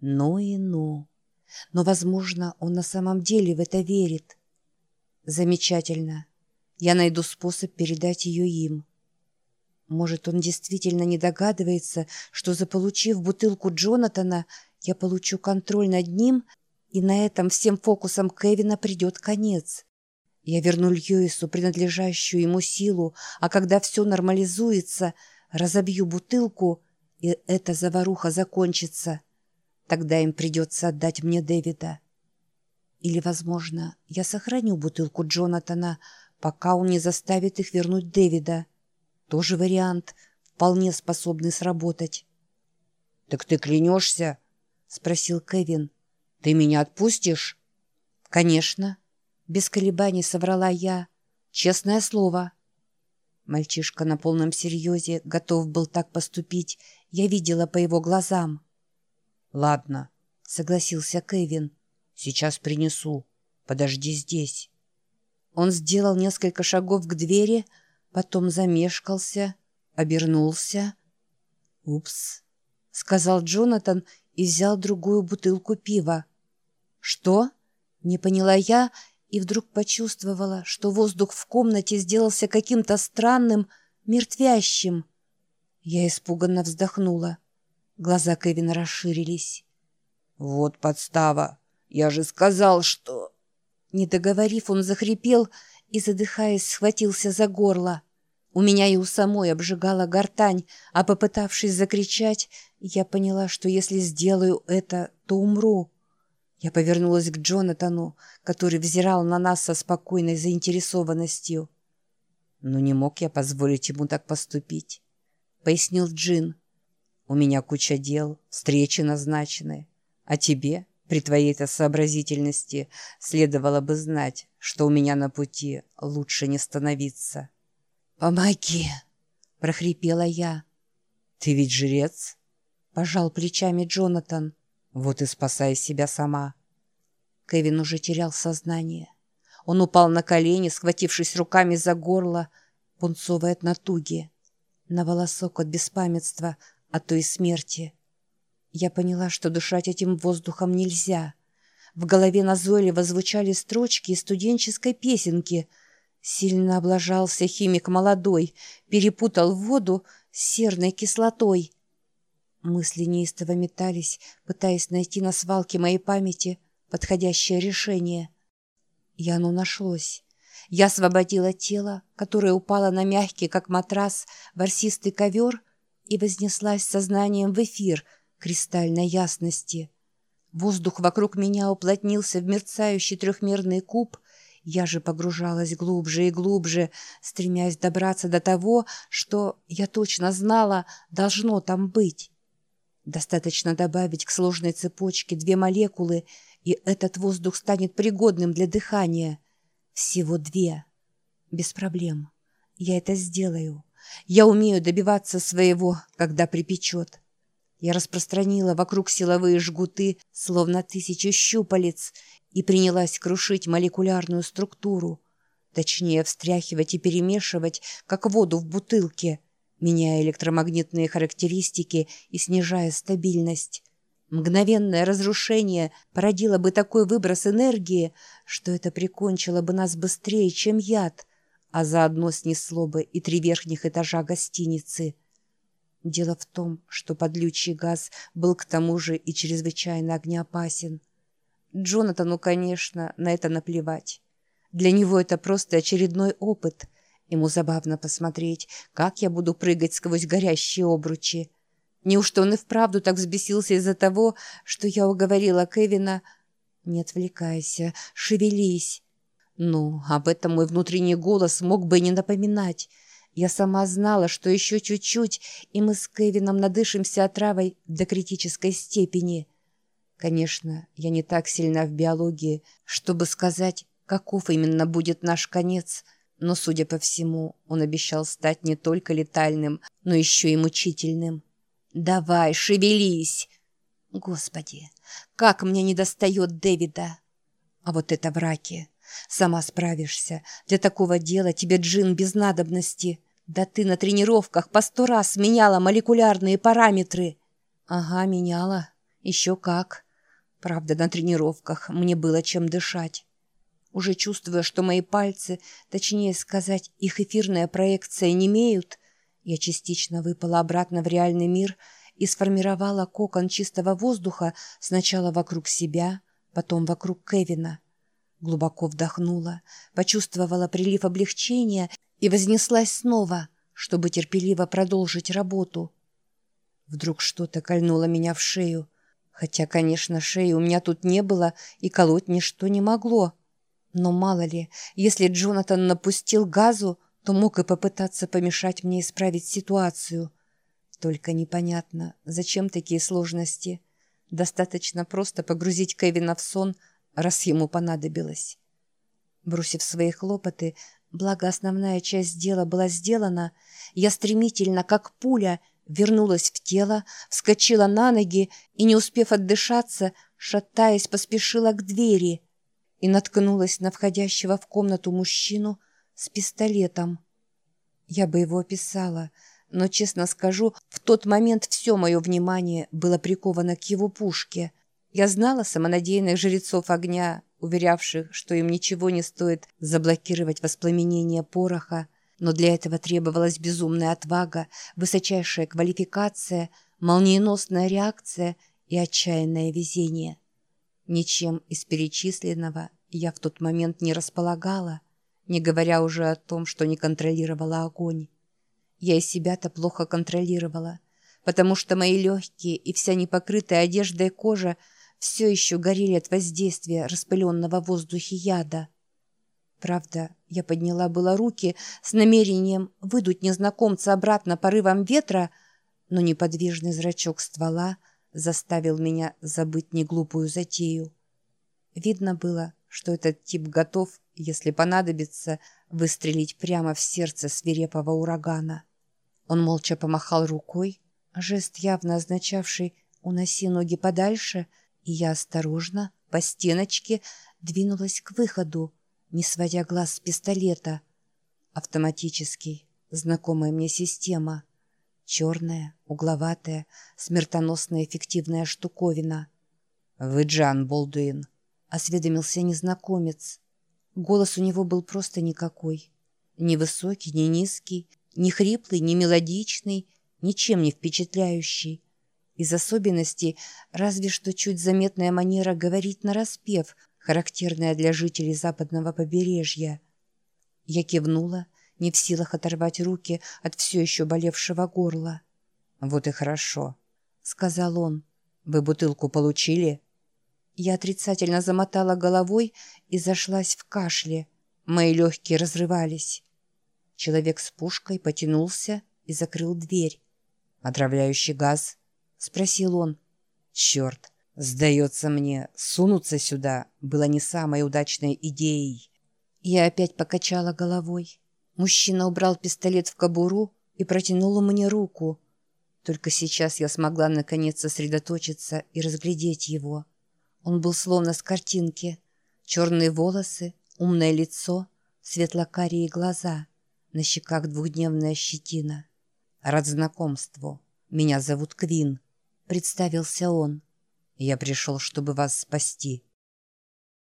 Ну и ну. Но, возможно, он на самом деле в это верит. Замечательно. Я найду способ передать ее им. Может, он действительно не догадывается, что, заполучив бутылку Джонатана, я получу контроль над ним, и на этом всем фокусом Кевина придет конец. Я верну Льюису принадлежащую ему силу, а когда все нормализуется, разобью бутылку, и эта заваруха закончится. Тогда им придется отдать мне Дэвида. Или, возможно, я сохраню бутылку Джонатана, пока он не заставит их вернуть Дэвида. Тоже вариант, вполне способный сработать. «Так ты клянешься?» — спросил Кевин. «Ты меня отпустишь?» «Конечно». Без колебаний соврала я. Честное слово. Мальчишка на полном серьезе готов был так поступить. Я видела по его глазам. «Ладно», — согласился Кевин. «Сейчас принесу. Подожди здесь». Он сделал несколько шагов к двери, потом замешкался, обернулся. «Упс», — сказал Джонатан и взял другую бутылку пива. «Что?» — не поняла я и вдруг почувствовала, что воздух в комнате сделался каким-то странным, мертвящим. Я испуганно вздохнула. Глаза Кевина расширились. «Вот подстава! Я же сказал, что...» Не договорив, он захрипел и, задыхаясь, схватился за горло. У меня и у самой обжигала гортань, а попытавшись закричать, я поняла, что если сделаю это, то умру. Я повернулась к Джонатану, который взирал на нас со спокойной заинтересованностью. «Но не мог я позволить ему так поступить», — пояснил Джин. «У меня куча дел, встречи назначены. А тебе, при твоей-то сообразительности, следовало бы знать, что у меня на пути лучше не становиться». «Помоги!» — прохрипела я. «Ты ведь жрец?» — пожал плечами Джонатан. Вот и спасай себя сама. Кевин уже терял сознание. Он упал на колени, схватившись руками за горло, пунцовой от натуги, на волосок от беспамятства, а то и смерти. Я поняла, что дышать этим воздухом нельзя. В голове назойливо звучали строчки из студенческой песенки. Сильно облажался химик молодой, перепутал воду с серной кислотой — Мысли неистово метались, пытаясь найти на свалке моей памяти подходящее решение. И оно нашлось. Я освободила тело, которое упало на мягкий, как матрас, ворсистый ковер и вознеслась сознанием в эфир кристальной ясности. Воздух вокруг меня уплотнился в мерцающий трехмерный куб, я же погружалась глубже и глубже, стремясь добраться до того, что, я точно знала, должно там быть. Достаточно добавить к сложной цепочке две молекулы, и этот воздух станет пригодным для дыхания. Всего две. Без проблем. Я это сделаю. Я умею добиваться своего, когда припечет. Я распространила вокруг силовые жгуты, словно тысячу щупалец, и принялась крушить молекулярную структуру. Точнее, встряхивать и перемешивать, как воду в бутылке — меняя электромагнитные характеристики и снижая стабильность. Мгновенное разрушение породило бы такой выброс энергии, что это прикончило бы нас быстрее, чем яд, а заодно снесло бы и три верхних этажа гостиницы. Дело в том, что подлючий газ был к тому же и чрезвычайно огнеопасен. Джонатану, конечно, на это наплевать. Для него это просто очередной опыт — Ему забавно посмотреть, как я буду прыгать сквозь горящие обручи. Неужто он и вправду так взбесился из-за того, что я уговорила Кевина... Не отвлекайся, шевелись. Ну, об этом мой внутренний голос мог бы и не напоминать. Я сама знала, что еще чуть-чуть, и мы с Кевином надышимся отравой до критической степени. Конечно, я не так сильна в биологии, чтобы сказать, каков именно будет наш конец — но, судя по всему, он обещал стать не только летальным, но еще и мучительным. «Давай, шевелись!» «Господи, как мне недостает Дэвида!» «А вот это враки! Сама справишься. Для такого дела тебе джин без надобности. Да ты на тренировках по сто раз меняла молекулярные параметры!» «Ага, меняла. Еще как. Правда, на тренировках мне было чем дышать. Уже чувствуя, что мои пальцы, точнее сказать, их эфирная проекция не имеют, я частично выпала обратно в реальный мир и сформировала кокон чистого воздуха сначала вокруг себя, потом вокруг Кевина. Глубоко вдохнула, почувствовала прилив облегчения и вознеслась снова, чтобы терпеливо продолжить работу. Вдруг что-то кольнуло меня в шею, хотя, конечно, шеи у меня тут не было и колоть ничто не могло. Но мало ли, если Джонатан напустил газу, то мог и попытаться помешать мне исправить ситуацию. Только непонятно, зачем такие сложности. Достаточно просто погрузить Кевина в сон, раз ему понадобилось. Бросив свои хлопоты, благо основная часть дела была сделана, я стремительно, как пуля, вернулась в тело, вскочила на ноги и, не успев отдышаться, шатаясь, поспешила к двери — и наткнулась на входящего в комнату мужчину с пистолетом. Я бы его описала, но, честно скажу, в тот момент все мое внимание было приковано к его пушке. Я знала самонадеянных жрецов огня, уверявших, что им ничего не стоит заблокировать воспламенение пороха, но для этого требовалась безумная отвага, высочайшая квалификация, молниеносная реакция и отчаянное везение. Ничем из перечисленного я в тот момент не располагала, не говоря уже о том, что не контролировала огонь. Я и себя-то плохо контролировала, потому что мои легкие и вся непокрытая одеждой кожа все еще горели от воздействия распыленного в воздухе яда. Правда, я подняла было руки с намерением выдуть незнакомца обратно порывом ветра, но неподвижный зрачок ствола — заставил меня забыть неглупую затею. Видно было, что этот тип готов, если понадобится, выстрелить прямо в сердце свирепого урагана. Он молча помахал рукой, жест явно означавший «уноси ноги подальше», и я осторожно, по стеночке, двинулась к выходу, не сводя глаз с пистолета. Автоматический, знакомая мне система — Черная, угловатая, смертоносно эффективная штуковина. «Вы Джан Болдуин», — осведомился незнакомец. Голос у него был просто никакой. Ни высокий, ни низкий, ни хриплый, ни мелодичный, ничем не впечатляющий. Из особенностей разве что чуть заметная манера говорить нараспев, характерная для жителей западного побережья. Я кивнула, — не в силах оторвать руки от все еще болевшего горла. «Вот и хорошо», — сказал он. «Вы бутылку получили?» Я отрицательно замотала головой и зашлась в кашле. Мои легкие разрывались. Человек с пушкой потянулся и закрыл дверь. «Отравляющий газ?» — спросил он. «Черт, сдается мне, сунуться сюда было не самой удачной идеей». Я опять покачала головой. Мужчина убрал пистолет в кобуру и протянул мне руку. Только сейчас я смогла наконец сосредоточиться и разглядеть его. Он был словно с картинки. Черные волосы, умное лицо, светло-карие глаза, на щеках двухдневная щетина. «Рад знакомству. Меня зовут Квин», — представился он. «Я пришел, чтобы вас спасти».